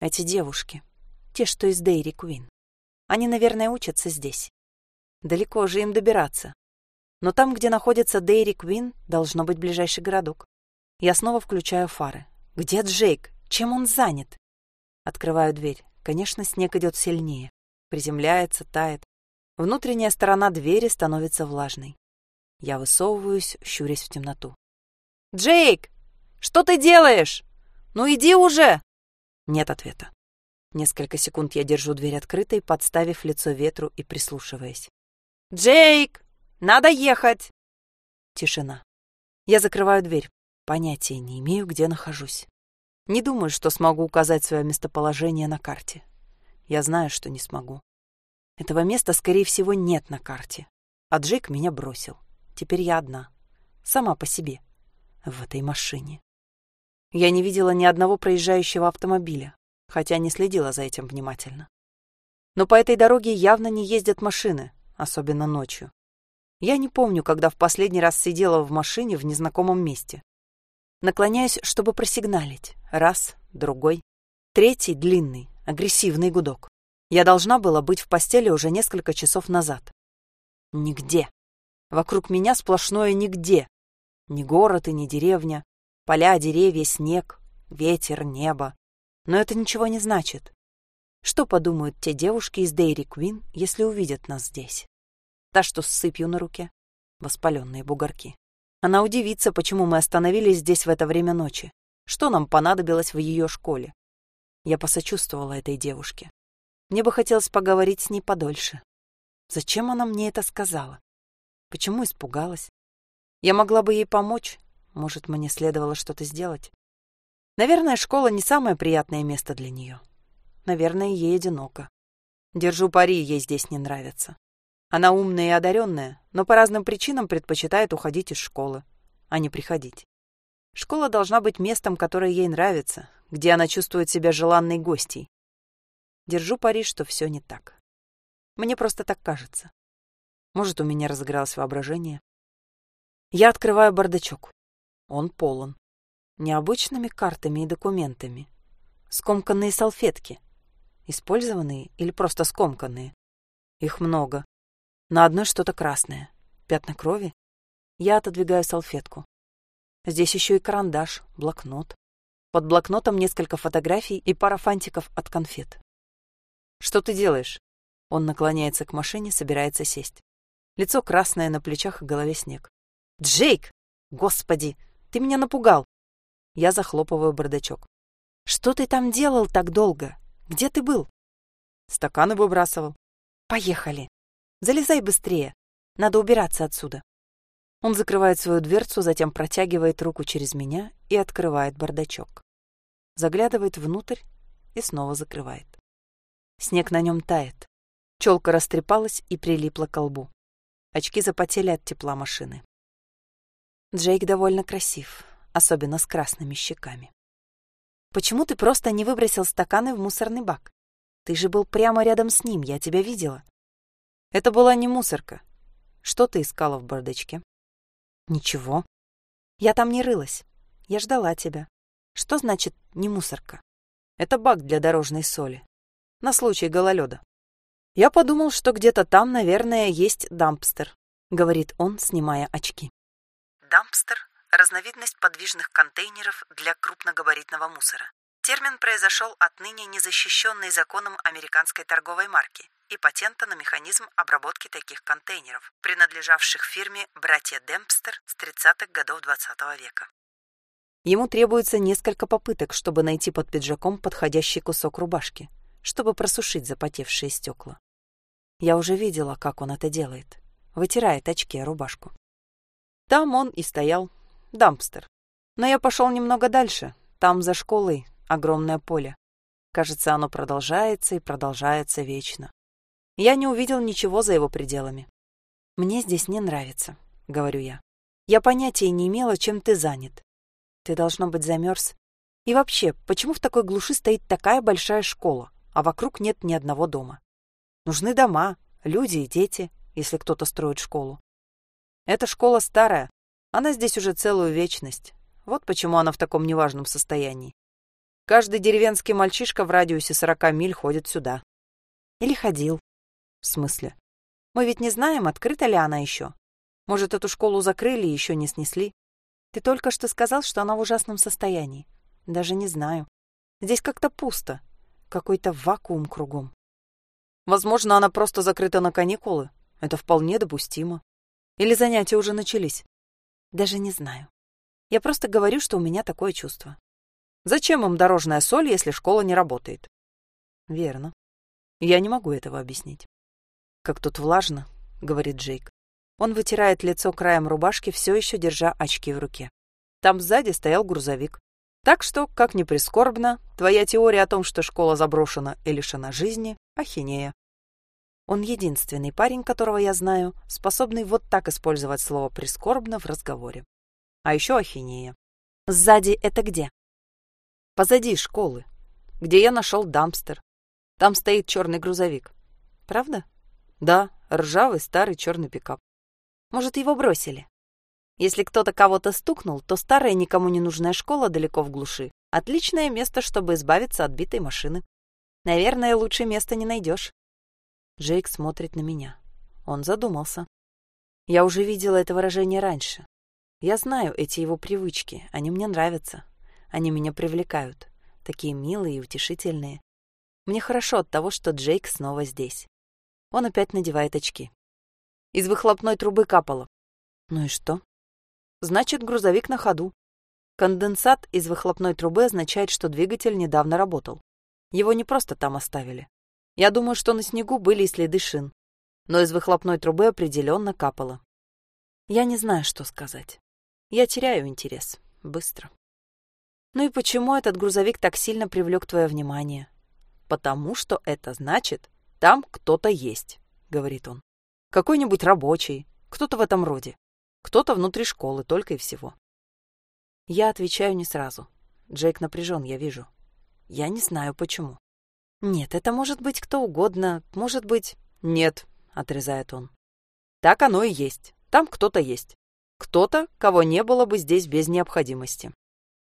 Эти девушки. Те, что из Дейри Куин. Они, наверное, учатся здесь. Далеко же им добираться. Но там, где находится Дейри Квин, должно быть ближайший городок. Я снова включаю фары. Где Джейк? Чем он занят? Открываю дверь. Конечно, снег идет сильнее. Приземляется, тает. Внутренняя сторона двери становится влажной. Я высовываюсь, щурясь в темноту. «Джейк! Что ты делаешь? Ну иди уже!» Нет ответа. Несколько секунд я держу дверь открытой, подставив лицо ветру и прислушиваясь. «Джейк! Надо ехать!» Тишина. Я закрываю дверь. Понятия не имею, где нахожусь. Не думаю, что смогу указать свое местоположение на карте. Я знаю, что не смогу. Этого места, скорее всего, нет на карте. А Джейк меня бросил. Теперь я одна. Сама по себе. В этой машине. Я не видела ни одного проезжающего автомобиля, хотя не следила за этим внимательно. Но по этой дороге явно не ездят машины, особенно ночью. Я не помню, когда в последний раз сидела в машине в незнакомом месте. Наклоняюсь, чтобы просигналить. Раз, другой. Третий, длинный, агрессивный гудок. Я должна была быть в постели уже несколько часов назад. Нигде. Вокруг меня сплошное нигде. Ни город и ни деревня. Поля, деревья, снег, ветер, небо. Но это ничего не значит. Что подумают те девушки из Дейри Квин, если увидят нас здесь? Та, что с сыпью на руке. Воспаленные бугорки. Она удивится, почему мы остановились здесь в это время ночи. Что нам понадобилось в ее школе? Я посочувствовала этой девушке. Мне бы хотелось поговорить с ней подольше. Зачем она мне это сказала? Почему испугалась? Я могла бы ей помочь. Может, мне следовало что-то сделать? Наверное, школа не самое приятное место для нее. Наверное, ей одиноко. Держу пари, ей здесь не нравится. Она умная и одаренная, но по разным причинам предпочитает уходить из школы, а не приходить. Школа должна быть местом, которое ей нравится, где она чувствует себя желанной гостьей. Держу пари, что все не так. Мне просто так кажется. Может, у меня разыгралось воображение. Я открываю бардачок. Он полон. Необычными картами и документами. Скомканные салфетки. Использованные или просто скомканные. Их много. На одной что-то красное. Пятна крови. Я отодвигаю салфетку. Здесь еще и карандаш, блокнот. Под блокнотом несколько фотографий и пара фантиков от конфет. «Что ты делаешь?» Он наклоняется к машине, собирается сесть. Лицо красное, на плечах и голове снег. «Джейк! Господи! Ты меня напугал!» Я захлопываю бардачок. «Что ты там делал так долго? Где ты был?» «Стаканы выбрасывал». «Поехали!» Залезай быстрее. Надо убираться отсюда. Он закрывает свою дверцу, затем протягивает руку через меня и открывает бардачок. Заглядывает внутрь и снова закрывает. Снег на нем тает. Челка растрепалась и прилипла к лбу. Очки запотели от тепла машины. Джейк довольно красив, особенно с красными щеками. «Почему ты просто не выбросил стаканы в мусорный бак? Ты же был прямо рядом с ним, я тебя видела. Это была не мусорка. Что ты искала в бардачке? Ничего. Я там не рылась. Я ждала тебя. Что значит не мусорка? Это бак для дорожной соли. На случай гололеда. Я подумал, что где-то там, наверное, есть дампстер, говорит он, снимая очки. Дампстер – разновидность подвижных контейнеров для крупногабаритного мусора. Термин произошел от ныне незащищенной законом американской торговой марки и патента на механизм обработки таких контейнеров, принадлежавших фирме «Братья Демпстер» с 30-х годов XX -го века. Ему требуется несколько попыток, чтобы найти под пиджаком подходящий кусок рубашки, чтобы просушить запотевшие стекла. Я уже видела, как он это делает. Вытирает очки о рубашку. Там он и стоял, дампстер. Но я пошел немного дальше. Там за школой огромное поле. Кажется, оно продолжается и продолжается вечно. Я не увидел ничего за его пределами. «Мне здесь не нравится», — говорю я. «Я понятия не имела, чем ты занят. Ты, должно быть, замерз. И вообще, почему в такой глуши стоит такая большая школа, а вокруг нет ни одного дома? Нужны дома, люди и дети, если кто-то строит школу. Эта школа старая, она здесь уже целую вечность. Вот почему она в таком неважном состоянии. Каждый деревенский мальчишка в радиусе сорока миль ходит сюда. Или ходил. В смысле? Мы ведь не знаем, открыта ли она еще. Может, эту школу закрыли и еще не снесли. Ты только что сказал, что она в ужасном состоянии. Даже не знаю. Здесь как-то пусто. Какой-то вакуум кругом. Возможно, она просто закрыта на каникулы. Это вполне допустимо. Или занятия уже начались. Даже не знаю. Я просто говорю, что у меня такое чувство. Зачем им дорожная соль, если школа не работает? Верно. Я не могу этого объяснить. Как тут влажно, говорит Джейк. Он вытирает лицо краем рубашки, все еще держа очки в руке. Там сзади стоял грузовик. Так что, как ни прискорбно, твоя теория о том, что школа заброшена и лишена жизни, ахинея. Он единственный парень, которого я знаю, способный вот так использовать слово «прискорбно» в разговоре. А еще ахинея. Сзади это где? Позади школы, где я нашел дампстер. Там стоит черный грузовик. Правда? Да, ржавый старый черный пикап. Может, его бросили? Если кто-то кого-то стукнул, то старая никому не нужная школа далеко в глуши. Отличное место, чтобы избавиться от битой машины. Наверное, лучше места не найдешь. Джейк смотрит на меня. Он задумался. Я уже видела это выражение раньше. Я знаю эти его привычки, они мне нравятся. Они меня привлекают. Такие милые и утешительные. Мне хорошо от того, что Джейк снова здесь. Он опять надевает очки. Из выхлопной трубы капало. Ну и что? Значит, грузовик на ходу. Конденсат из выхлопной трубы означает, что двигатель недавно работал. Его не просто там оставили. Я думаю, что на снегу были и следы шин. Но из выхлопной трубы определенно капало. Я не знаю, что сказать. Я теряю интерес. Быстро. Ну и почему этот грузовик так сильно привлек твое внимание? Потому что это значит, там кто-то есть, говорит он. Какой-нибудь рабочий, кто-то в этом роде. Кто-то внутри школы, только и всего. Я отвечаю не сразу. Джейк напряжен, я вижу. Я не знаю, почему. «Нет, это может быть кто угодно, может быть...» «Нет», — отрезает он. «Так оно и есть. Там кто-то есть. Кто-то, кого не было бы здесь без необходимости.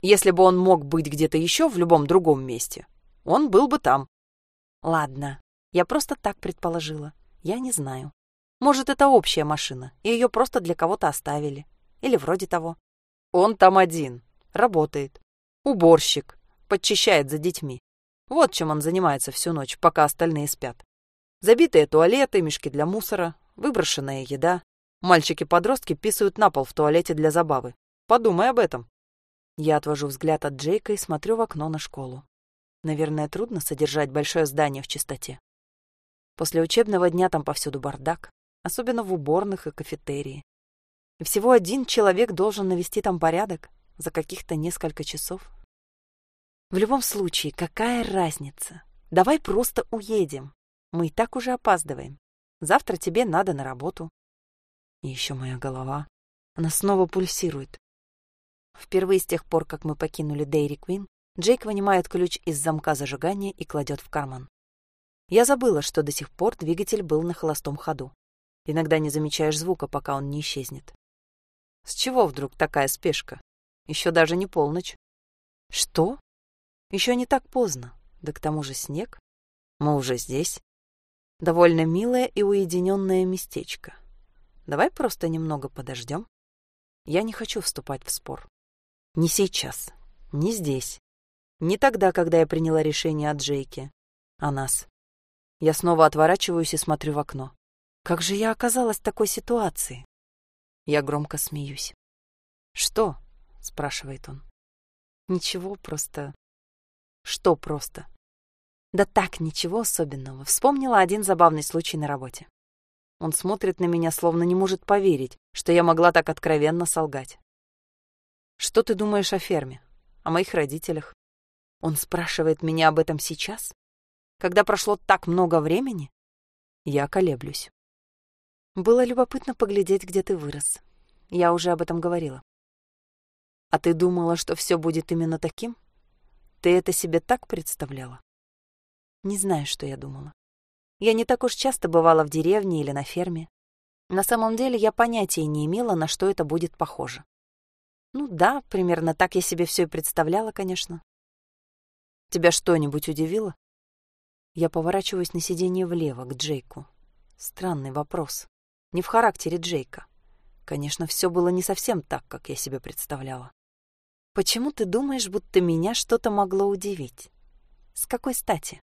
Если бы он мог быть где-то еще в любом другом месте, он был бы там». «Ладно, я просто так предположила. Я не знаю. Может, это общая машина, и ее просто для кого-то оставили. Или вроде того. Он там один. Работает. Уборщик. Подчищает за детьми. Вот чем он занимается всю ночь, пока остальные спят. Забитые туалеты, мешки для мусора, выброшенная еда. Мальчики-подростки писают на пол в туалете для забавы. Подумай об этом. Я отвожу взгляд от Джейка и смотрю в окно на школу. Наверное, трудно содержать большое здание в чистоте. После учебного дня там повсюду бардак, особенно в уборных и кафетерии. И всего один человек должен навести там порядок за каких-то несколько часов. В любом случае, какая разница? Давай просто уедем. Мы и так уже опаздываем. Завтра тебе надо на работу. И еще моя голова. Она снова пульсирует. Впервые с тех пор, как мы покинули Дейри Квин, Джейк вынимает ключ из замка зажигания и кладет в карман. Я забыла, что до сих пор двигатель был на холостом ходу. Иногда не замечаешь звука, пока он не исчезнет. С чего вдруг такая спешка? Еще даже не полночь. Что? Еще не так поздно, да к тому же снег. Мы уже здесь. Довольно милое и уединенное местечко. Давай просто немного подождем. Я не хочу вступать в спор. Не сейчас, не здесь. Не тогда, когда я приняла решение о Джейке, а нас. Я снова отворачиваюсь и смотрю в окно. Как же я оказалась в такой ситуации? Я громко смеюсь. «Что?» — спрашивает он. «Ничего, просто что просто? Да так, ничего особенного. Вспомнила один забавный случай на работе. Он смотрит на меня, словно не может поверить, что я могла так откровенно солгать. Что ты думаешь о ферме? О моих родителях? Он спрашивает меня об этом сейчас? Когда прошло так много времени? Я колеблюсь. Было любопытно поглядеть, где ты вырос. Я уже об этом говорила. А ты думала, что все будет именно таким? Ты это себе так представляла? Не знаю, что я думала. Я не так уж часто бывала в деревне или на ферме. На самом деле я понятия не имела, на что это будет похоже. Ну да, примерно так я себе все и представляла, конечно. Тебя что-нибудь удивило? Я поворачиваюсь на сиденье влево, к Джейку. Странный вопрос. Не в характере Джейка. Конечно, все было не совсем так, как я себе представляла. Почему ты думаешь, будто меня что-то могло удивить? С какой стати?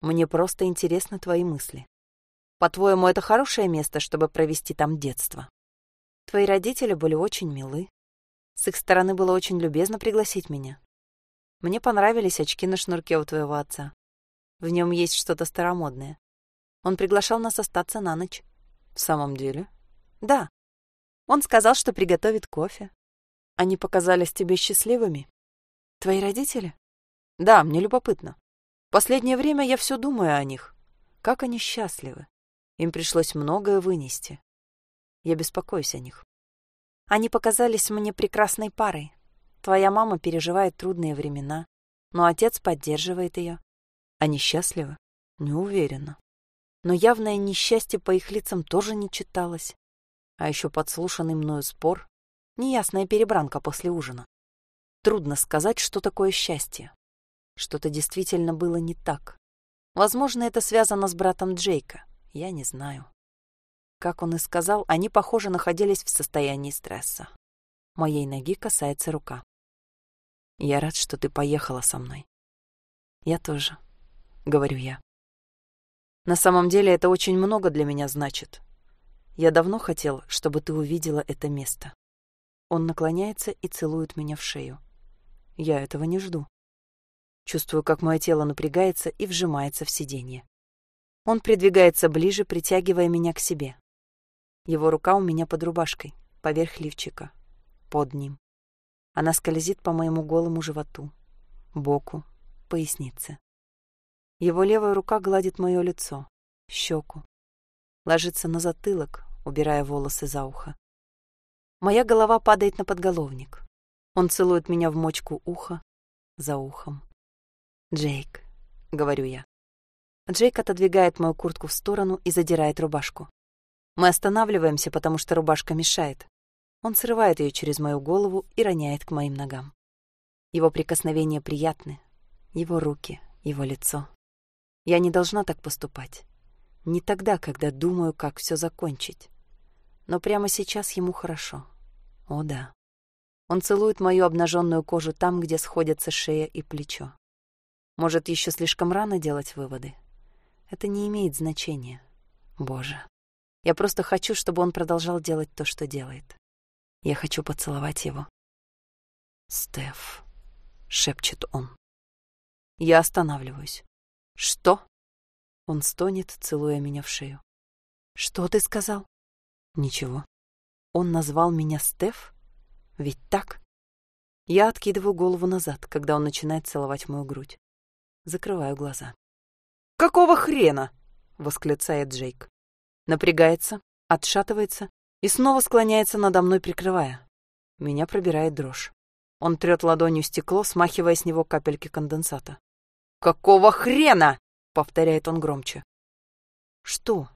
Мне просто интересны твои мысли. По-твоему, это хорошее место, чтобы провести там детство? Твои родители были очень милы. С их стороны было очень любезно пригласить меня. Мне понравились очки на шнурке у твоего отца. В нем есть что-то старомодное. Он приглашал нас остаться на ночь. В самом деле? Да. Он сказал, что приготовит кофе. Они показались тебе счастливыми? Твои родители? Да, мне любопытно. Последнее время я все думаю о них. Как они счастливы. Им пришлось многое вынести. Я беспокоюсь о них. Они показались мне прекрасной парой. Твоя мама переживает трудные времена, но отец поддерживает ее. Они счастливы? Не уверена. Но явное несчастье по их лицам тоже не читалось. А еще подслушанный мною спор, неясная перебранка после ужина. Трудно сказать, что такое счастье. Что-то действительно было не так. Возможно, это связано с братом Джейка. Я не знаю. Как он и сказал, они, похоже, находились в состоянии стресса. Моей ноги касается рука. Я рад, что ты поехала со мной. Я тоже, говорю я. На самом деле это очень много для меня значит. Я давно хотел, чтобы ты увидела это место. Он наклоняется и целует меня в шею. Я этого не жду. Чувствую, как мое тело напрягается и вжимается в сиденье. Он придвигается ближе, притягивая меня к себе. Его рука у меня под рубашкой, поверх лифчика, под ним. Она скользит по моему голому животу, боку, пояснице. Его левая рука гладит мое лицо, щеку, ложится на затылок, убирая волосы за ухо. Моя голова падает на подголовник. Он целует меня в мочку уха, за ухом. «Джейк», — говорю я. Джейк отодвигает мою куртку в сторону и задирает рубашку. Мы останавливаемся, потому что рубашка мешает. Он срывает ее через мою голову и роняет к моим ногам. Его прикосновения приятны. Его руки, его лицо. Я не должна так поступать. Не тогда, когда думаю, как все закончить. Но прямо сейчас ему хорошо. О да. Он целует мою обнаженную кожу там, где сходятся шея и плечо. Может, еще слишком рано делать выводы? Это не имеет значения. Боже. Я просто хочу, чтобы он продолжал делать то, что делает. Я хочу поцеловать его. «Стеф», — шепчет он. Я останавливаюсь. «Что?» Он стонет, целуя меня в шею. «Что ты сказал?» «Ничего. Он назвал меня Стеф? Ведь так?» Я откидываю голову назад, когда он начинает целовать мою грудь. Закрываю глаза. «Какого хрена?» — восклицает Джейк. Напрягается, отшатывается и снова склоняется надо мной, прикрывая. Меня пробирает дрожь. Он трет ладонью стекло, смахивая с него капельки конденсата. «Какого хрена?» — повторяет он громче. «Что?»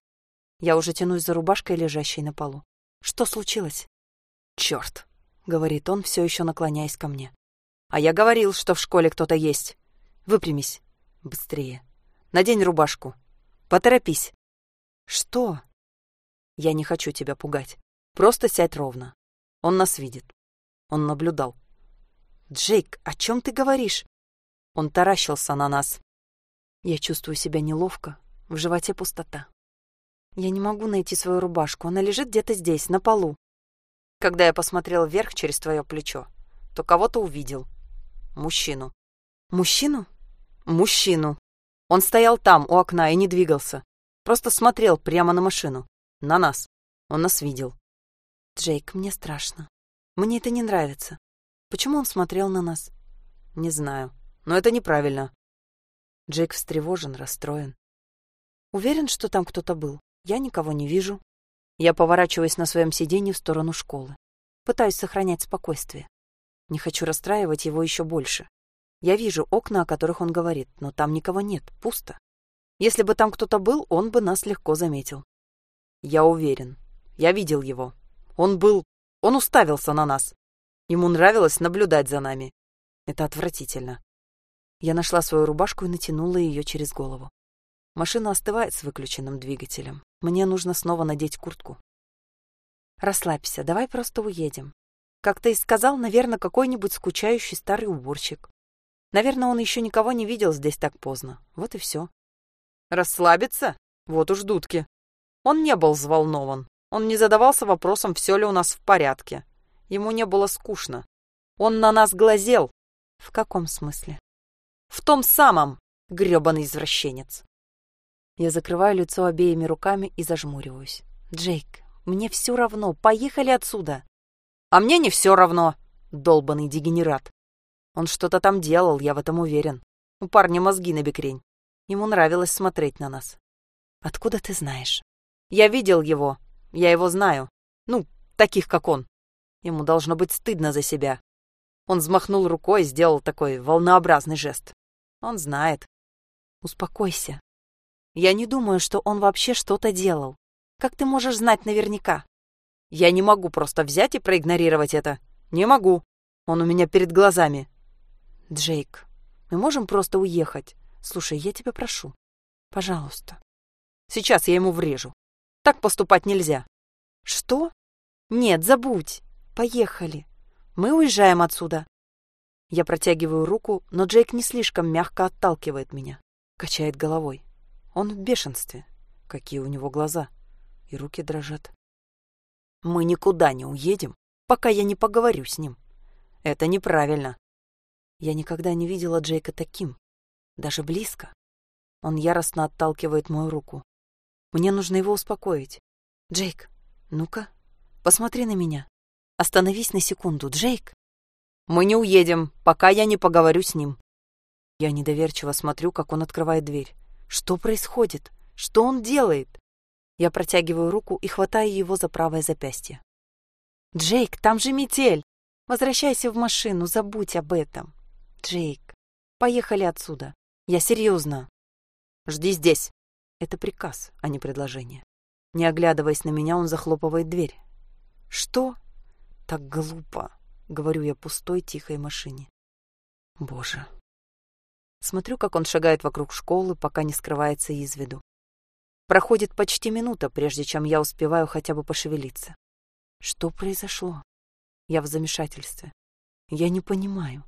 Я уже тянусь за рубашкой, лежащей на полу. «Что случилось?» «Черт!» — говорит он, все еще наклоняясь ко мне. «А я говорил, что в школе кто-то есть. Выпрямись. Быстрее. Надень рубашку. Поторопись. Что? Я не хочу тебя пугать. Просто сядь ровно. Он нас видит. Он наблюдал. Джейк, о чем ты говоришь? Он таращился на нас. Я чувствую себя неловко. В животе пустота. Я не могу найти свою рубашку. Она лежит где-то здесь, на полу. Когда я посмотрел вверх через твое плечо, то кого-то увидел. Мужчину. Мужчину? Мужчину. Он стоял там, у окна, и не двигался. Просто смотрел прямо на машину. На нас. Он нас видел. Джейк, мне страшно. Мне это не нравится. Почему он смотрел на нас? Не знаю. Но это неправильно. Джейк встревожен, расстроен. Уверен, что там кто-то был. Я никого не вижу. Я поворачиваюсь на своем сиденье в сторону школы. Пытаюсь сохранять спокойствие. Не хочу расстраивать его еще больше. Я вижу окна, о которых он говорит, но там никого нет, пусто. Если бы там кто-то был, он бы нас легко заметил. Я уверен. Я видел его. Он был... Он уставился на нас. Ему нравилось наблюдать за нами. Это отвратительно. Я нашла свою рубашку и натянула ее через голову. Машина остывает с выключенным двигателем. Мне нужно снова надеть куртку. Расслабься, давай просто уедем. Как ты и сказал, наверное, какой-нибудь скучающий старый уборщик. Наверное, он еще никого не видел здесь так поздно. Вот и все. Расслабиться? Вот уж дудки. Он не был взволнован. Он не задавался вопросом, все ли у нас в порядке. Ему не было скучно. Он на нас глазел. В каком смысле? В том самом, грёбаный извращенец. Я закрываю лицо обеими руками и зажмуриваюсь. Джейк, мне все равно. Поехали отсюда. А мне не все равно, долбанный дегенерат. Он что-то там делал, я в этом уверен. У парня мозги на бекрень. Ему нравилось смотреть на нас. Откуда ты знаешь? Я видел его. Я его знаю. Ну, таких, как он. Ему должно быть стыдно за себя. Он взмахнул рукой и сделал такой волнообразный жест. Он знает. Успокойся. Я не думаю, что он вообще что-то делал. Как ты можешь знать наверняка? Я не могу просто взять и проигнорировать это. Не могу. Он у меня перед глазами. Джейк, мы можем просто уехать. Слушай, я тебя прошу. Пожалуйста. Сейчас я ему врежу. Так поступать нельзя. Что? Нет, забудь. Поехали. Мы уезжаем отсюда. Я протягиваю руку, но Джейк не слишком мягко отталкивает меня. Качает головой. Он в бешенстве. Какие у него глаза. И руки дрожат. Мы никуда не уедем, пока я не поговорю с ним. Это неправильно. Я никогда не видела Джейка таким. Даже близко. Он яростно отталкивает мою руку. Мне нужно его успокоить. Джейк, ну-ка, посмотри на меня. Остановись на секунду, Джейк. Мы не уедем, пока я не поговорю с ним. Я недоверчиво смотрю, как он открывает дверь. Что происходит? Что он делает? Я протягиваю руку и хватаю его за правое запястье. «Джейк, там же метель! Возвращайся в машину, забудь об этом. Джейк, поехали отсюда. Я серьезно. Жди здесь. Это приказ, а не предложение. Не оглядываясь на меня, он захлопывает дверь. Что? Так глупо, говорю я пустой, тихой машине. Боже. Смотрю, как он шагает вокруг школы, пока не скрывается из виду. Проходит почти минута, прежде чем я успеваю хотя бы пошевелиться. Что произошло? Я в замешательстве. Я не понимаю.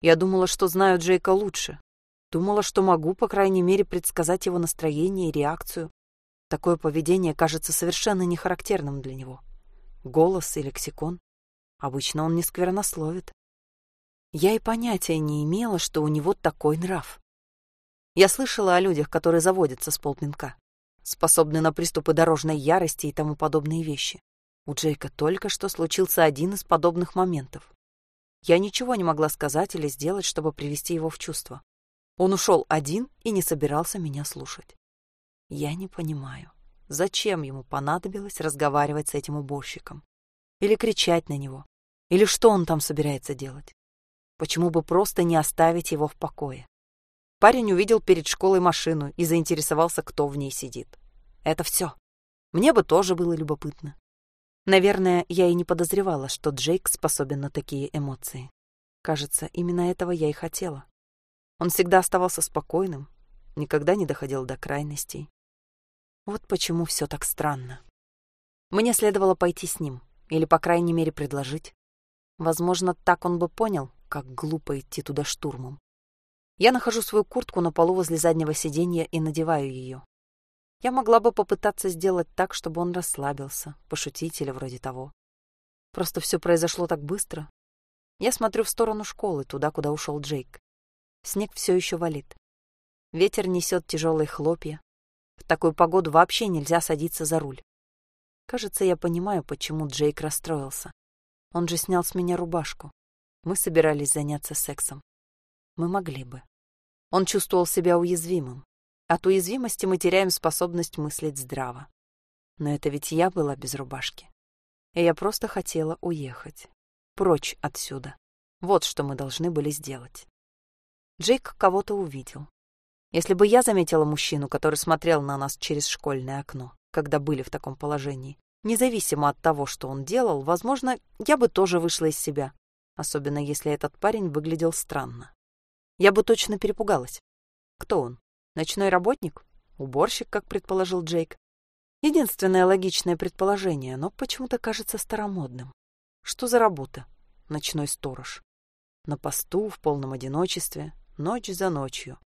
Я думала, что знаю Джейка лучше, Думала, что могу, по крайней мере, предсказать его настроение и реакцию. Такое поведение кажется совершенно нехарактерным для него. Голос и лексикон. Обычно он не сквернословит. Я и понятия не имела, что у него такой нрав. Я слышала о людях, которые заводятся с полпинка, способны на приступы дорожной ярости и тому подобные вещи. У Джейка только что случился один из подобных моментов. Я ничего не могла сказать или сделать, чтобы привести его в чувство. Он ушел один и не собирался меня слушать. Я не понимаю, зачем ему понадобилось разговаривать с этим уборщиком? Или кричать на него? Или что он там собирается делать? Почему бы просто не оставить его в покое? Парень увидел перед школой машину и заинтересовался, кто в ней сидит. Это все. Мне бы тоже было любопытно. Наверное, я и не подозревала, что Джейк способен на такие эмоции. Кажется, именно этого я и хотела. Он всегда оставался спокойным, никогда не доходил до крайностей. Вот почему все так странно. Мне следовало пойти с ним, или, по крайней мере, предложить. Возможно, так он бы понял, как глупо идти туда штурмом. Я нахожу свою куртку на полу возле заднего сиденья и надеваю ее. Я могла бы попытаться сделать так, чтобы он расслабился, пошутить или вроде того. Просто все произошло так быстро. Я смотрю в сторону школы, туда, куда ушел Джейк. Снег все еще валит. Ветер несет тяжелые хлопья. В такую погоду вообще нельзя садиться за руль. Кажется, я понимаю, почему Джейк расстроился. Он же снял с меня рубашку. Мы собирались заняться сексом. Мы могли бы. Он чувствовал себя уязвимым. От уязвимости мы теряем способность мыслить здраво. Но это ведь я была без рубашки. И я просто хотела уехать. Прочь отсюда. Вот что мы должны были сделать. Джейк кого-то увидел. Если бы я заметила мужчину, который смотрел на нас через школьное окно, когда были в таком положении, независимо от того, что он делал, возможно, я бы тоже вышла из себя, особенно если этот парень выглядел странно. Я бы точно перепугалась. Кто он? Ночной работник? Уборщик, как предположил Джейк? Единственное логичное предположение, но почему-то кажется старомодным. Что за работа? Ночной сторож. На посту, в полном одиночестве, ночь за ночью.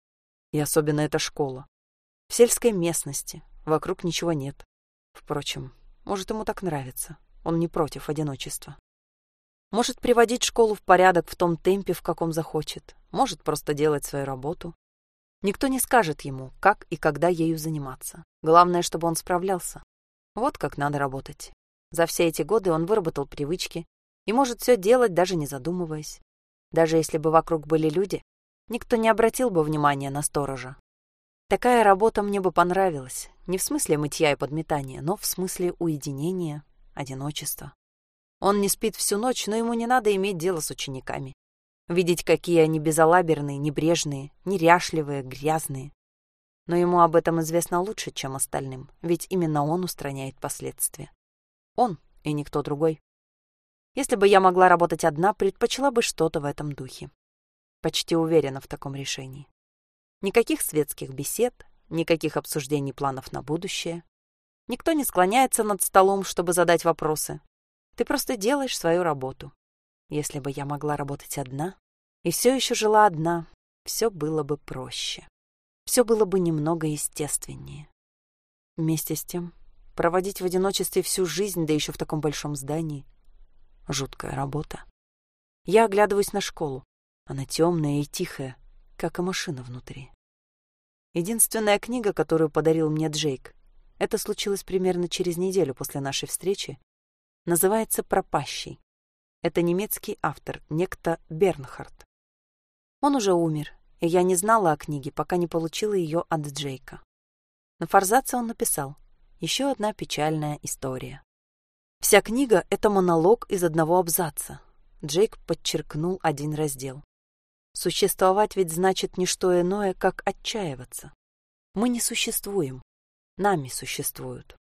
И особенно эта школа. В сельской местности, вокруг ничего нет. Впрочем, может, ему так нравится. Он не против одиночества. Может приводить школу в порядок в том темпе, в каком захочет. Может просто делать свою работу. Никто не скажет ему, как и когда ею заниматься. Главное, чтобы он справлялся. Вот как надо работать. За все эти годы он выработал привычки и может все делать, даже не задумываясь. Даже если бы вокруг были люди, никто не обратил бы внимания на сторожа. Такая работа мне бы понравилась. Не в смысле мытья и подметания, но в смысле уединения, одиночества. Он не спит всю ночь, но ему не надо иметь дело с учениками. Видеть, какие они безалаберные, небрежные, неряшливые, грязные. Но ему об этом известно лучше, чем остальным, ведь именно он устраняет последствия. Он и никто другой. Если бы я могла работать одна, предпочла бы что-то в этом духе. Почти уверена в таком решении. Никаких светских бесед, никаких обсуждений планов на будущее. Никто не склоняется над столом, чтобы задать вопросы. Ты просто делаешь свою работу. Если бы я могла работать одна и все еще жила одна, все было бы проще. Все было бы немного естественнее. Вместе с тем, проводить в одиночестве всю жизнь, да еще в таком большом здании — жуткая работа. Я оглядываюсь на школу. Она темная и тихая, как и машина внутри. Единственная книга, которую подарил мне Джейк, это случилось примерно через неделю после нашей встречи, называется «Пропащий». Это немецкий автор, некто Бернхард. Он уже умер, и я не знала о книге, пока не получила ее от Джейка. На форзаце он написал «Еще одна печальная история». Вся книга — это монолог из одного абзаца. Джейк подчеркнул один раздел. Существовать ведь значит не что иное, как отчаиваться. Мы не существуем. Нами существуют.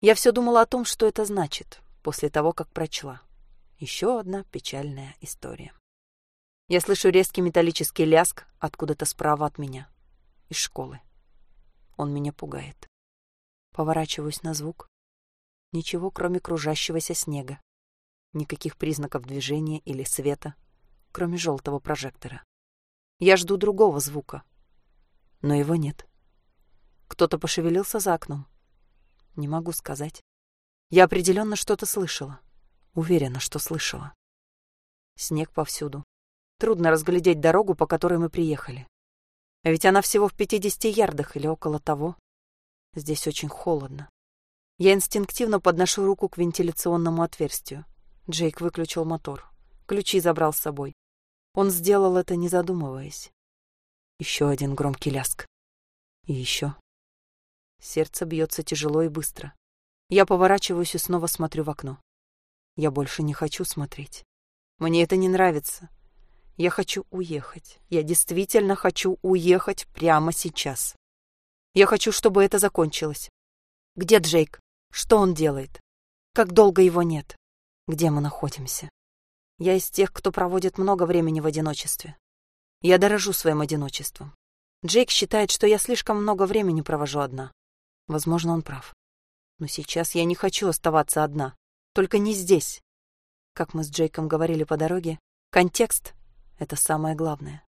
Я все думала о том, что это значит, после того, как прочла. Еще одна печальная история. Я слышу резкий металлический ляск откуда-то справа от меня. Из школы. Он меня пугает. Поворачиваюсь на звук. Ничего, кроме кружащегося снега. Никаких признаков движения или света, кроме желтого прожектора. Я жду другого звука. Но его нет. Кто-то пошевелился за окном. Не могу сказать. Я определенно что-то слышала. Уверена, что слышала. Снег повсюду. Трудно разглядеть дорогу, по которой мы приехали. А ведь она всего в 50 ярдах или около того. Здесь очень холодно. Я инстинктивно подношу руку к вентиляционному отверстию. Джейк выключил мотор. Ключи забрал с собой. Он сделал это, не задумываясь. Еще один громкий ляск. И еще. Сердце бьется тяжело и быстро. Я поворачиваюсь и снова смотрю в окно. Я больше не хочу смотреть. Мне это не нравится. Я хочу уехать. Я действительно хочу уехать прямо сейчас. Я хочу, чтобы это закончилось. Где Джейк? Что он делает? Как долго его нет? Где мы находимся? Я из тех, кто проводит много времени в одиночестве. Я дорожу своим одиночеством. Джейк считает, что я слишком много времени провожу одна. Возможно, он прав. Но сейчас я не хочу оставаться одна. Только не здесь. Как мы с Джейком говорили по дороге, контекст — это самое главное.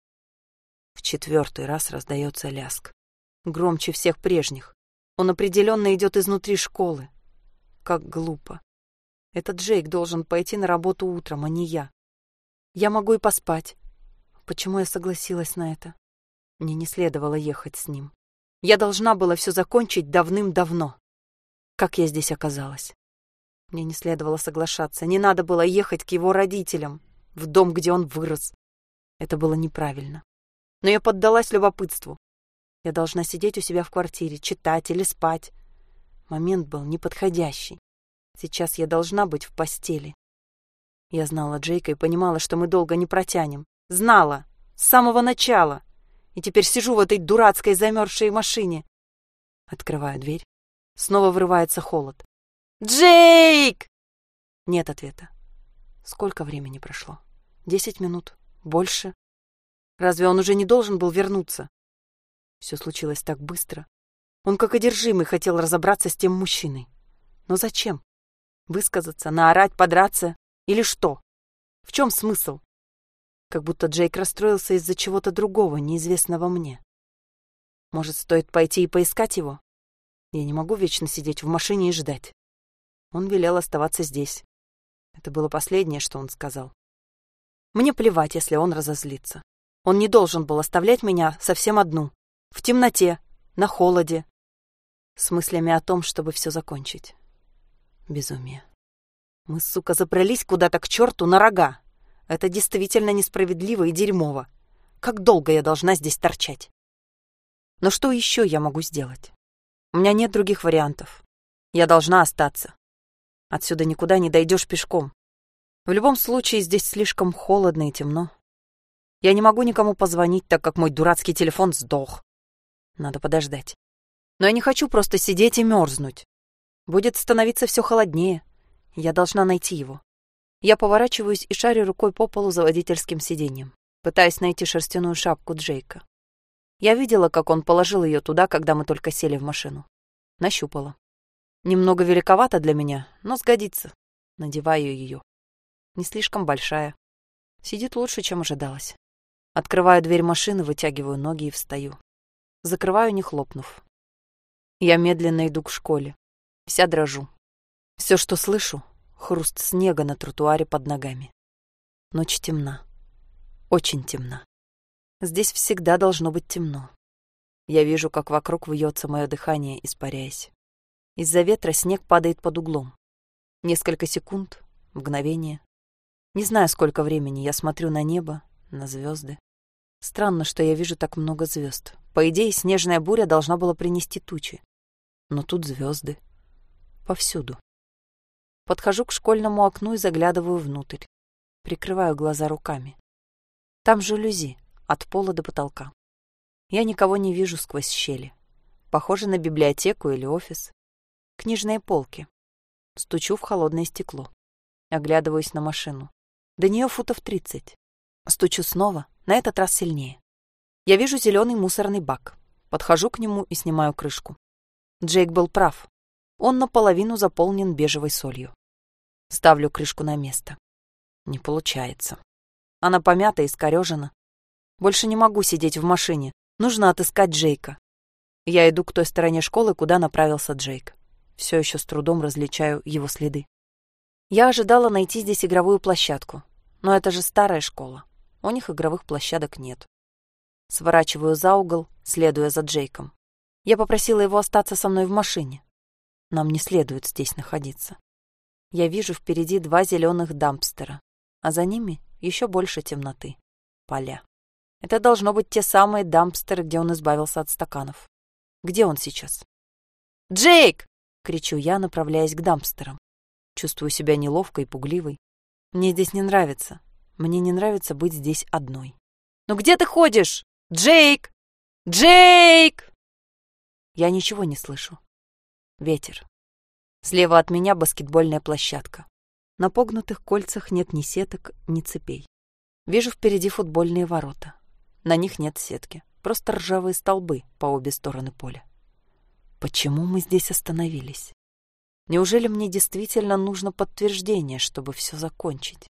В четвертый раз раздается ляск. Громче всех прежних. Он определенно идет изнутри школы. Как глупо. Этот Джейк должен пойти на работу утром, а не я. Я могу и поспать. Почему я согласилась на это? Мне не следовало ехать с ним. Я должна была все закончить давным-давно. Как я здесь оказалась? Мне не следовало соглашаться. Не надо было ехать к его родителям, в дом, где он вырос. Это было неправильно. Но я поддалась любопытству. Я должна сидеть у себя в квартире, читать или спать. Момент был неподходящий. Сейчас я должна быть в постели. Я знала Джейка и понимала, что мы долго не протянем. Знала. С самого начала. И теперь сижу в этой дурацкой замерзшей машине. Открываю дверь. Снова врывается холод. «Джейк!» Нет ответа. Сколько времени прошло? Десять минут? Больше? Разве он уже не должен был вернуться? Все случилось так быстро. Он как одержимый хотел разобраться с тем мужчиной. Но зачем? Высказаться, наорать, подраться? Или что? В чем смысл? Как будто Джейк расстроился из-за чего-то другого, неизвестного мне. Может, стоит пойти и поискать его? Я не могу вечно сидеть в машине и ждать. Он велел оставаться здесь. Это было последнее, что он сказал. Мне плевать, если он разозлится. Он не должен был оставлять меня совсем одну. В темноте, на холоде. С мыслями о том, чтобы все закончить. Безумие. Мы, сука, забрались куда-то к черту на рога. Это действительно несправедливо и дерьмово. Как долго я должна здесь торчать? Но что еще я могу сделать? У меня нет других вариантов. Я должна остаться. Отсюда никуда не дойдешь пешком. В любом случае, здесь слишком холодно и темно. Я не могу никому позвонить, так как мой дурацкий телефон сдох. Надо подождать. Но я не хочу просто сидеть и мерзнуть. Будет становиться все холоднее. Я должна найти его. Я поворачиваюсь и шарю рукой по полу за водительским сиденьем, пытаясь найти шерстяную шапку Джейка. Я видела, как он положил ее туда, когда мы только сели в машину. Нащупала. Немного великовато для меня, но сгодится. Надеваю ее. Не слишком большая. Сидит лучше, чем ожидалось. Открываю дверь машины, вытягиваю ноги и встаю. Закрываю, не хлопнув. Я медленно иду к школе. Вся дрожу. Все, что слышу — хруст снега на тротуаре под ногами. Ночь темна. Очень темна. Здесь всегда должно быть темно. Я вижу, как вокруг вьется мое дыхание, испаряясь. Из-за ветра снег падает под углом. Несколько секунд, мгновение. Не знаю, сколько времени я смотрю на небо, на звезды. Странно, что я вижу так много звезд. По идее, снежная буря должна была принести тучи. Но тут звезды. Повсюду. Подхожу к школьному окну и заглядываю внутрь. Прикрываю глаза руками. Там жалюзи, от пола до потолка. Я никого не вижу сквозь щели. Похоже на библиотеку или офис. Книжные полки. Стучу в холодное стекло. Оглядываюсь на машину. До нее футов тридцать. Стучу снова, на этот раз сильнее. Я вижу зеленый мусорный бак. Подхожу к нему и снимаю крышку. Джейк был прав. Он наполовину заполнен бежевой солью. Ставлю крышку на место. Не получается. Она помята и скорежена. Больше не могу сидеть в машине. Нужно отыскать Джейка. Я иду к той стороне школы, куда направился Джейк. Все еще с трудом различаю его следы. Я ожидала найти здесь игровую площадку. Но это же старая школа. У них игровых площадок нет. Сворачиваю за угол, следуя за Джейком. Я попросила его остаться со мной в машине. Нам не следует здесь находиться. Я вижу впереди два зеленых дампстера, а за ними еще больше темноты. Поля. Это должно быть те самые дампстеры, где он избавился от стаканов. Где он сейчас? «Джейк!» — кричу я, направляясь к дампстерам. Чувствую себя неловко и пугливой. Мне здесь не нравится. Мне не нравится быть здесь одной. «Ну где ты ходишь? Джейк! Джейк!» Я ничего не слышу. Ветер. Слева от меня баскетбольная площадка. На погнутых кольцах нет ни сеток, ни цепей. Вижу впереди футбольные ворота. На них нет сетки, просто ржавые столбы по обе стороны поля. Почему мы здесь остановились? Неужели мне действительно нужно подтверждение, чтобы все закончить?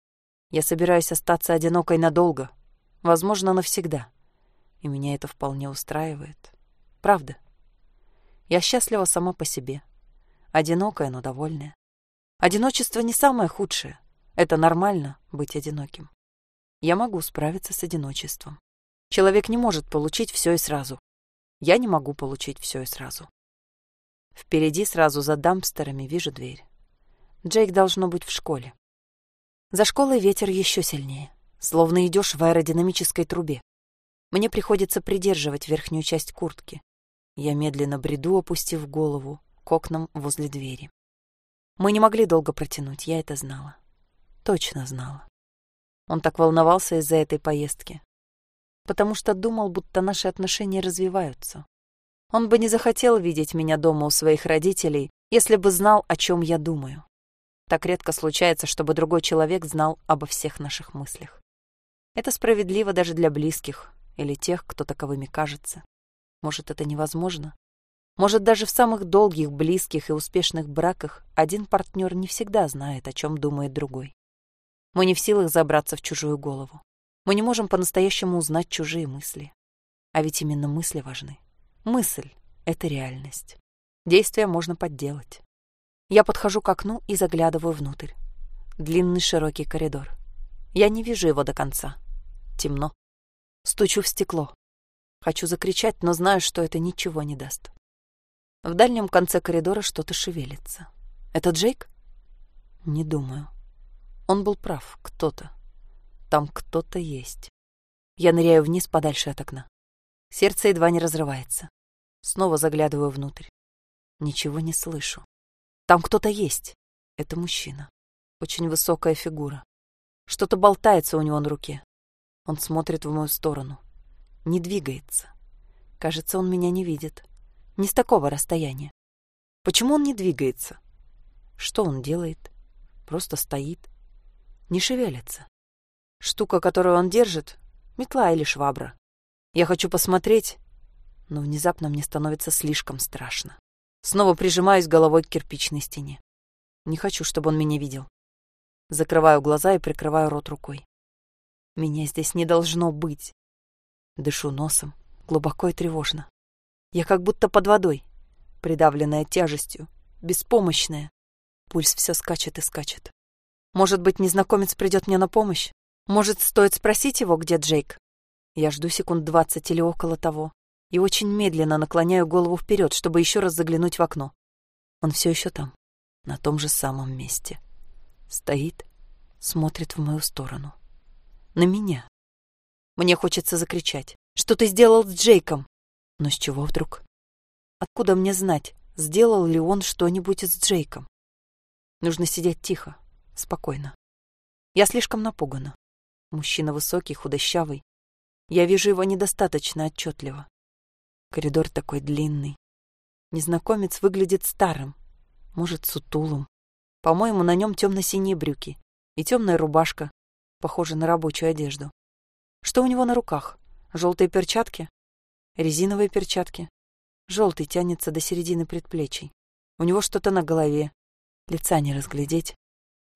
Я собираюсь остаться одинокой надолго, возможно, навсегда. И меня это вполне устраивает. Правда. Я счастлива сама по себе. Одинокая, но довольная. Одиночество не самое худшее. Это нормально быть одиноким. Я могу справиться с одиночеством. Человек не может получить все и сразу. Я не могу получить все и сразу. Впереди сразу за дампстерами вижу дверь. Джейк должно быть в школе. За школой ветер еще сильнее, словно идешь в аэродинамической трубе. Мне приходится придерживать верхнюю часть куртки, я медленно бреду, опустив голову, к окнам возле двери. Мы не могли долго протянуть, я это знала. Точно знала. Он так волновался из-за этой поездки. Потому что думал, будто наши отношения развиваются. Он бы не захотел видеть меня дома у своих родителей, если бы знал, о чем я думаю. Так редко случается, чтобы другой человек знал обо всех наших мыслях. Это справедливо даже для близких или тех, кто таковыми кажется. Может, это невозможно? Может, даже в самых долгих, близких и успешных браках один партнер не всегда знает, о чем думает другой. Мы не в силах забраться в чужую голову. Мы не можем по-настоящему узнать чужие мысли. А ведь именно мысли важны. Мысль — это реальность. Действия можно подделать. Я подхожу к окну и заглядываю внутрь. Длинный широкий коридор. Я не вижу его до конца. Темно. Стучу в стекло. Хочу закричать, но знаю, что это ничего не даст. В дальнем конце коридора что-то шевелится. Это Джейк? Не думаю. Он был прав, кто-то. Там кто-то есть. Я ныряю вниз подальше от окна. Сердце едва не разрывается. Снова заглядываю внутрь. Ничего не слышу. Там кто-то есть. Это мужчина. Очень высокая фигура. Что-то болтается у него на руке. Он смотрит в мою сторону. Не двигается. Кажется, он меня не видит. Не с такого расстояния. Почему он не двигается? Что он делает? Просто стоит. Не шевелится. Штука, которую он держит, метла или швабра. Я хочу посмотреть, но внезапно мне становится слишком страшно. Снова прижимаюсь головой к кирпичной стене. Не хочу, чтобы он меня видел. Закрываю глаза и прикрываю рот рукой. Меня здесь не должно быть. Дышу носом, глубоко и тревожно. Я как будто под водой, придавленная тяжестью, беспомощная. Пульс все скачет и скачет. Может быть, незнакомец придет мне на помощь? Может, стоит спросить его, где Джейк? Я жду секунд двадцать или около того, и очень медленно наклоняю голову вперед, чтобы еще раз заглянуть в окно. Он все еще там, на том же самом месте. Стоит, смотрит в мою сторону. На меня. Мне хочется закричать. «Что ты сделал с Джейком?» Но с чего вдруг? Откуда мне знать, сделал ли он что-нибудь с Джейком? Нужно сидеть тихо, спокойно. Я слишком напугана. Мужчина высокий, худощавый. Я вижу его недостаточно отчетливо. Коридор такой длинный. Незнакомец выглядит старым, может, сутулым. По-моему, на нем темно-синие брюки и темная рубашка, похожая на рабочую одежду. Что у него на руках? Желтые перчатки? Резиновые перчатки? Желтый тянется до середины предплечий. У него что-то на голове. Лица не разглядеть.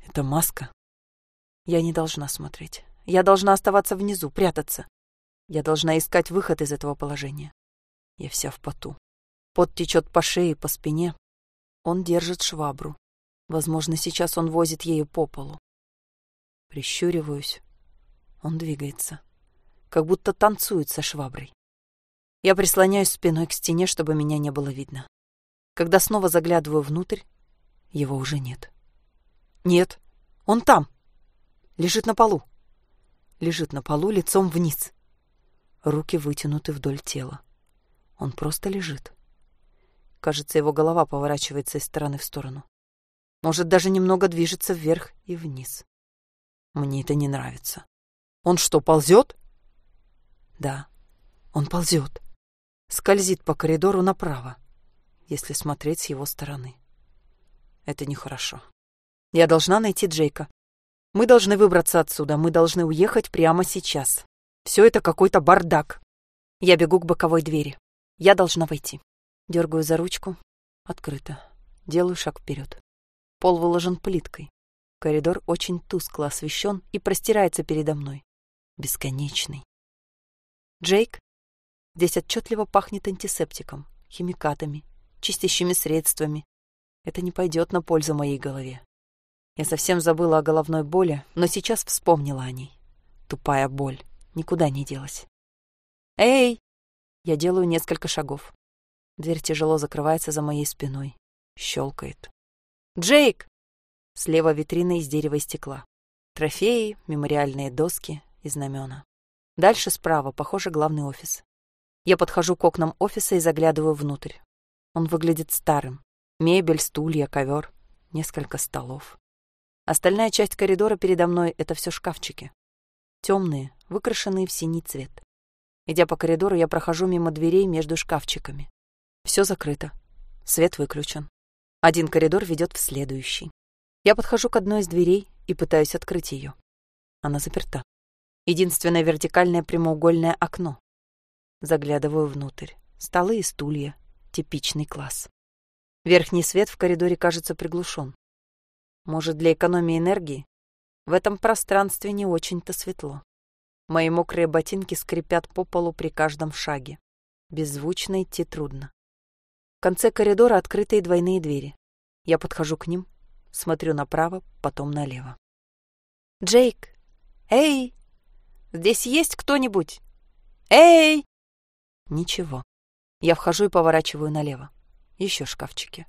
Это маска. Я не должна смотреть. Я должна оставаться внизу, прятаться. Я должна искать выход из этого положения. Я вся в поту. Пот течет по шее по спине. Он держит швабру. Возможно, сейчас он возит ею по полу. Прищуриваюсь. Он двигается. Как будто танцует со шваброй. Я прислоняюсь спиной к стене, чтобы меня не было видно. Когда снова заглядываю внутрь, его уже нет. Нет, он там. Лежит на полу лежит на полу лицом вниз. Руки вытянуты вдоль тела. Он просто лежит. Кажется, его голова поворачивается из стороны в сторону. Может, даже немного движется вверх и вниз. Мне это не нравится. Он что, ползет? Да, он ползет. Скользит по коридору направо, если смотреть с его стороны. Это нехорошо. Я должна найти Джейка. Мы должны выбраться отсюда, мы должны уехать прямо сейчас. Все это какой-то бардак. Я бегу к боковой двери. Я должна войти. Дергаю за ручку. Открыто. Делаю шаг вперед. Пол выложен плиткой. Коридор очень тускло освещен и простирается передо мной. Бесконечный. Джейк? Здесь отчетливо пахнет антисептиком, химикатами, чистящими средствами. Это не пойдет на пользу моей голове. Я совсем забыла о головной боли, но сейчас вспомнила о ней. Тупая боль. Никуда не делась. «Эй!» Я делаю несколько шагов. Дверь тяжело закрывается за моей спиной. Щелкает. «Джейк!» Слева витрина из дерева и стекла. Трофеи, мемориальные доски и знамена. Дальше справа, похоже, главный офис. Я подхожу к окнам офиса и заглядываю внутрь. Он выглядит старым. Мебель, стулья, ковер, несколько столов. Остальная часть коридора передо мной — это все шкафчики. Темные, выкрашенные в синий цвет. Идя по коридору, я прохожу мимо дверей между шкафчиками. Все закрыто. Свет выключен. Один коридор ведет в следующий. Я подхожу к одной из дверей и пытаюсь открыть ее. Она заперта. Единственное вертикальное прямоугольное окно. Заглядываю внутрь. Столы и стулья. Типичный класс. Верхний свет в коридоре кажется приглушен. Может, для экономии энергии? В этом пространстве не очень-то светло. Мои мокрые ботинки скрипят по полу при каждом шаге. Беззвучно идти трудно. В конце коридора открытые двойные двери. Я подхожу к ним, смотрю направо, потом налево. «Джейк! Эй! Здесь есть кто-нибудь? Эй!» Ничего. Я вхожу и поворачиваю налево. Еще шкафчики.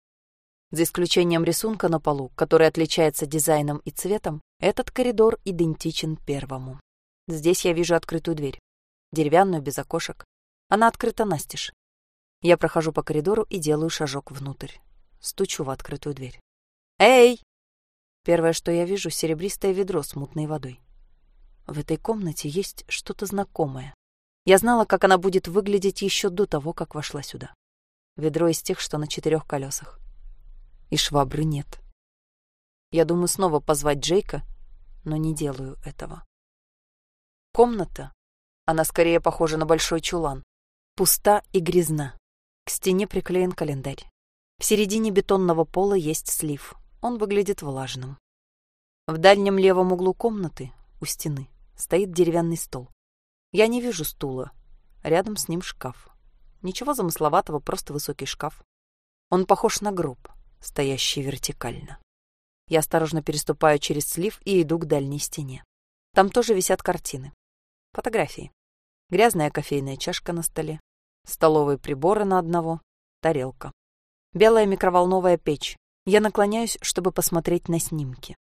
За исключением рисунка на полу, который отличается дизайном и цветом, этот коридор идентичен первому. Здесь я вижу открытую дверь. Деревянную, без окошек. Она открыта настежь. Я прохожу по коридору и делаю шажок внутрь. Стучу в открытую дверь. «Эй!» Первое, что я вижу, серебристое ведро с мутной водой. В этой комнате есть что-то знакомое. Я знала, как она будет выглядеть еще до того, как вошла сюда. Ведро из тех, что на четырех колесах. И швабры нет. Я думаю снова позвать Джейка, но не делаю этого. Комната, она скорее похожа на большой чулан, пуста и грязна. К стене приклеен календарь. В середине бетонного пола есть слив. Он выглядит влажным. В дальнем левом углу комнаты, у стены, стоит деревянный стол. Я не вижу стула. Рядом с ним шкаф. Ничего замысловатого, просто высокий шкаф. Он похож на гроб, стоящий вертикально. Я осторожно переступаю через слив и иду к дальней стене. Там тоже висят картины. Фотографии. Грязная кофейная чашка на столе, столовые приборы на одного, тарелка. Белая микроволновая печь. Я наклоняюсь, чтобы посмотреть на снимки.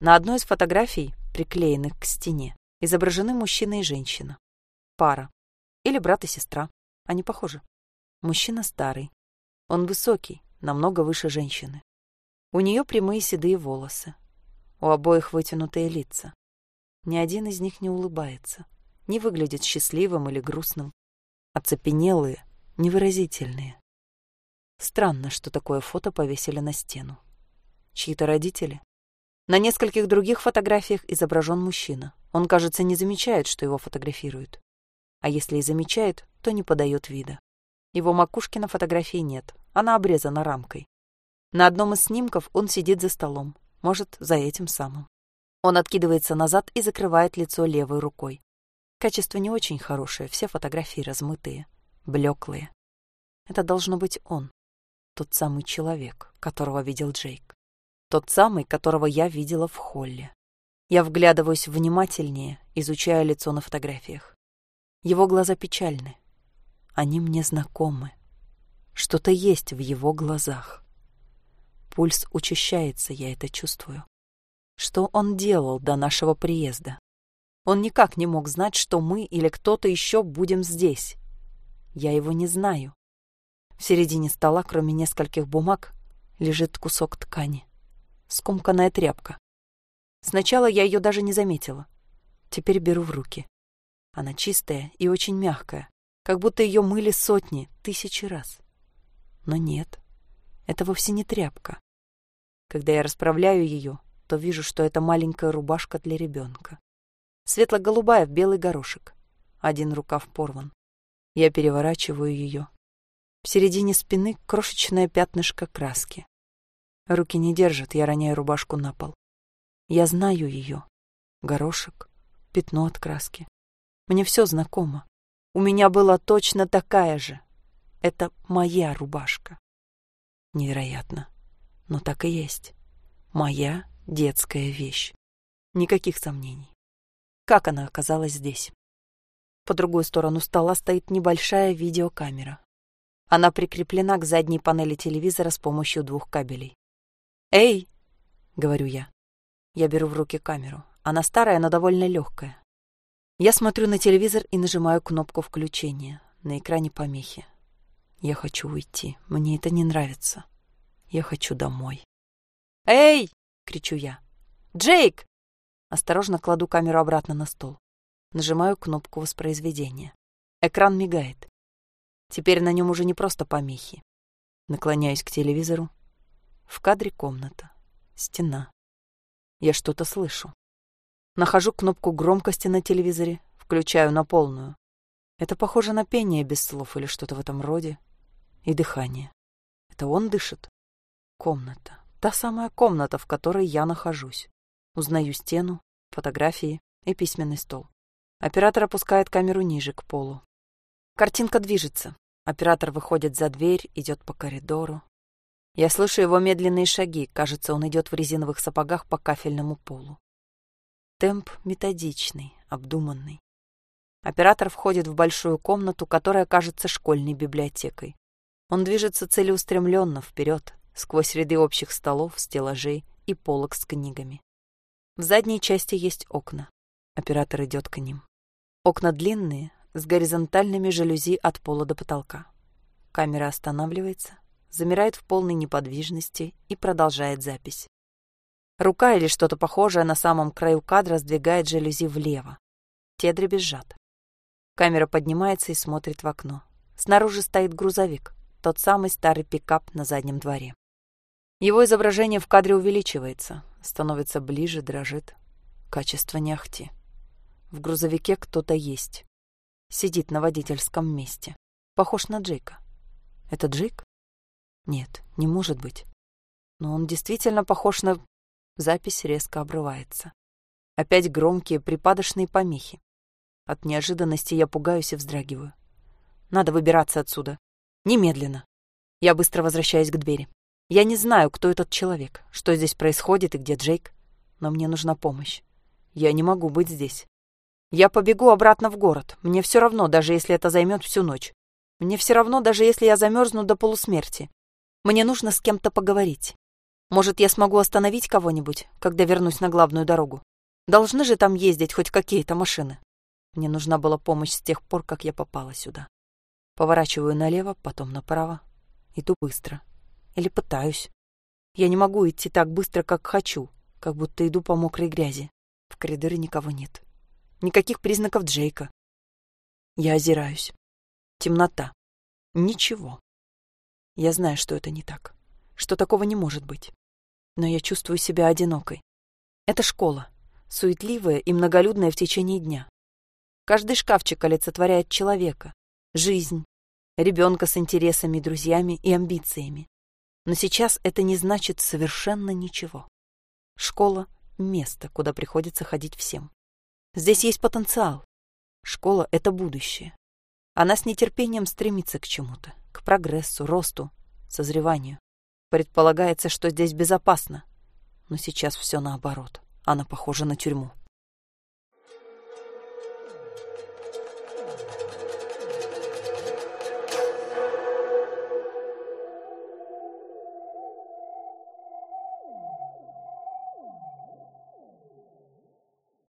На одной из фотографий, приклеенных к стене, изображены мужчина и женщина. Пара. Или брат и сестра. Они похожи. Мужчина старый. Он высокий, намного выше женщины. У нее прямые седые волосы. У обоих вытянутые лица. Ни один из них не улыбается, не выглядит счастливым или грустным. Оцепенелые, невыразительные. Странно, что такое фото повесили на стену. Чьи-то родители? На нескольких других фотографиях изображен мужчина. Он, кажется, не замечает, что его фотографируют. А если и замечает, то не подает вида. Его макушки на фотографии нет, она обрезана рамкой. На одном из снимков он сидит за столом, может, за этим самым. Он откидывается назад и закрывает лицо левой рукой. Качество не очень хорошее, все фотографии размытые, блеклые. Это должно быть он, тот самый человек, которого видел Джейк. Тот самый, которого я видела в холле. Я вглядываюсь внимательнее, изучая лицо на фотографиях. Его глаза печальны. Они мне знакомы. Что-то есть в его глазах. Пульс учащается, я это чувствую. Что он делал до нашего приезда? Он никак не мог знать, что мы или кто-то еще будем здесь. Я его не знаю. В середине стола, кроме нескольких бумаг, лежит кусок ткани. Скомканная тряпка. Сначала я ее даже не заметила. Теперь беру в руки. Она чистая и очень мягкая, как будто ее мыли сотни, тысячи раз. Но нет, это вовсе не тряпка. Когда я расправляю ее, то вижу, что это маленькая рубашка для ребенка. Светло-голубая в белый горошек. Один рукав порван. Я переворачиваю ее. В середине спины крошечное пятнышко краски. Руки не держат, я роняю рубашку на пол. Я знаю ее. Горошек, пятно от краски. Мне все знакомо. У меня была точно такая же. Это моя рубашка. Невероятно. Но так и есть. Моя детская вещь. Никаких сомнений. Как она оказалась здесь? По другую сторону стола стоит небольшая видеокамера. Она прикреплена к задней панели телевизора с помощью двух кабелей. «Эй!» — говорю я. Я беру в руки камеру. Она старая, но довольно легкая. Я смотрю на телевизор и нажимаю кнопку включения. На экране помехи. Я хочу уйти. Мне это не нравится. Я хочу домой. «Эй!» кричу я. «Джейк!» Осторожно кладу камеру обратно на стол. Нажимаю кнопку воспроизведения. Экран мигает. Теперь на нем уже не просто помехи. Наклоняюсь к телевизору. В кадре комната. Стена. Я что-то слышу. Нахожу кнопку громкости на телевизоре, включаю на полную. Это похоже на пение без слов или что-то в этом роде. И дыхание. Это он дышит. Комната. Та самая комната, в которой я нахожусь. Узнаю стену, фотографии и письменный стол. Оператор опускает камеру ниже, к полу. Картинка движется. Оператор выходит за дверь, идет по коридору. Я слышу его медленные шаги. Кажется, он идет в резиновых сапогах по кафельному полу. Темп методичный, обдуманный. Оператор входит в большую комнату, которая кажется школьной библиотекой. Он движется целеустремленно вперед, сквозь ряды общих столов, стеллажей и полок с книгами. В задней части есть окна. Оператор идет к ним. Окна длинные, с горизонтальными жалюзи от пола до потолка. Камера останавливается, замирает в полной неподвижности и продолжает запись. Рука или что-то похожее на самом краю кадра сдвигает жалюзи влево. Те дребезжат. Камера поднимается и смотрит в окно. Снаружи стоит грузовик, тот самый старый пикап на заднем дворе. Его изображение в кадре увеличивается, становится ближе, дрожит. Качество не ахти. В грузовике кто-то есть. Сидит на водительском месте. Похож на Джейка. Это Джейк? Нет, не может быть. Но он действительно похож на... Запись резко обрывается. Опять громкие припадочные помехи. От неожиданности я пугаюсь и вздрагиваю. Надо выбираться отсюда. Немедленно. Я быстро возвращаюсь к двери. Я не знаю, кто этот человек, что здесь происходит и где Джейк, но мне нужна помощь. Я не могу быть здесь. Я побегу обратно в город. Мне все равно, даже если это займет всю ночь. Мне все равно, даже если я замерзну до полусмерти. Мне нужно с кем-то поговорить. Может, я смогу остановить кого-нибудь, когда вернусь на главную дорогу? Должны же там ездить хоть какие-то машины. Мне нужна была помощь с тех пор, как я попала сюда. Поворачиваю налево, потом направо. Иду быстро. Или пытаюсь. Я не могу идти так быстро, как хочу, как будто иду по мокрой грязи. В коридоре никого нет. Никаких признаков Джейка. Я озираюсь. Темнота. Ничего. Я знаю, что это не так, что такого не может быть. Но я чувствую себя одинокой. Это школа, суетливая и многолюдная в течение дня. Каждый шкафчик олицетворяет человека, жизнь, ребенка с интересами, друзьями и амбициями. Но сейчас это не значит совершенно ничего. Школа — место, куда приходится ходить всем. Здесь есть потенциал. Школа — это будущее. Она с нетерпением стремится к чему-то, к прогрессу, росту, созреванию. Предполагается, что здесь безопасно. Но сейчас все наоборот. Она похожа на тюрьму.